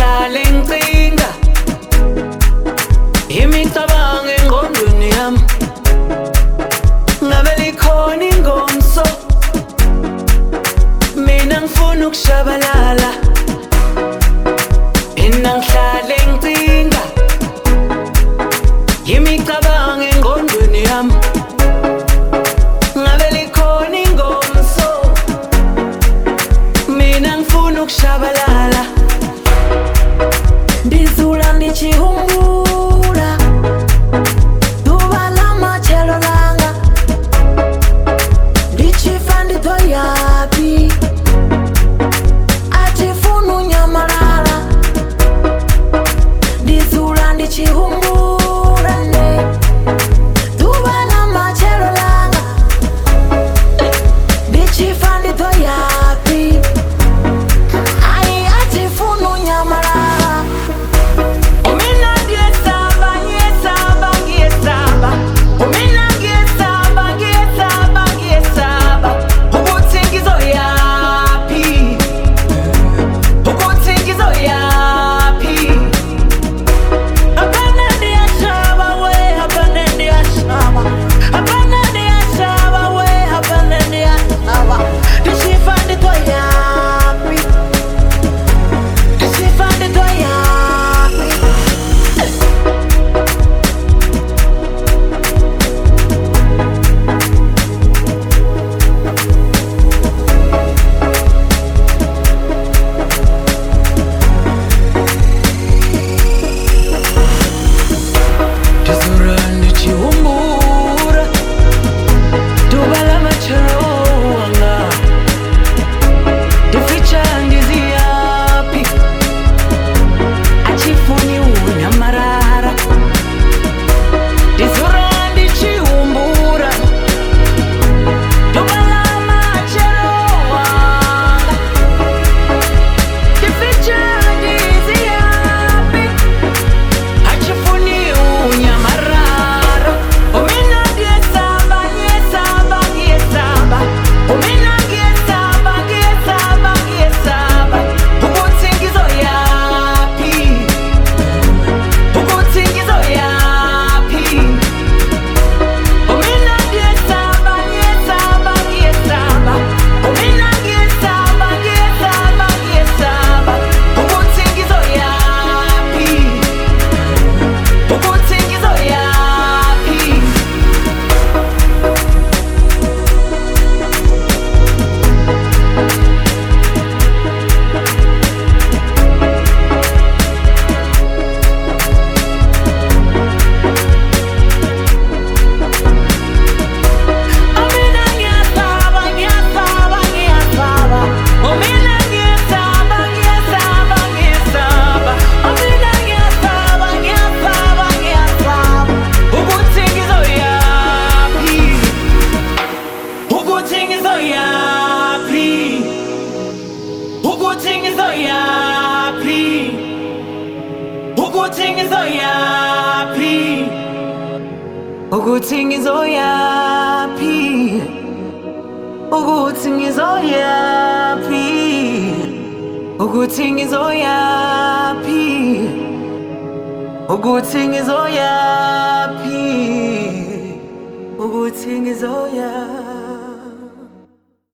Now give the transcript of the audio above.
Calentinga y mi tabaco. ukuthi ngizoyaphi ukuthi ngizoyaphi ukuthi ngizoyaphi ukuthi ngizoyaphi ukuthi ngizoyaphi ukuthi ngizoyaphi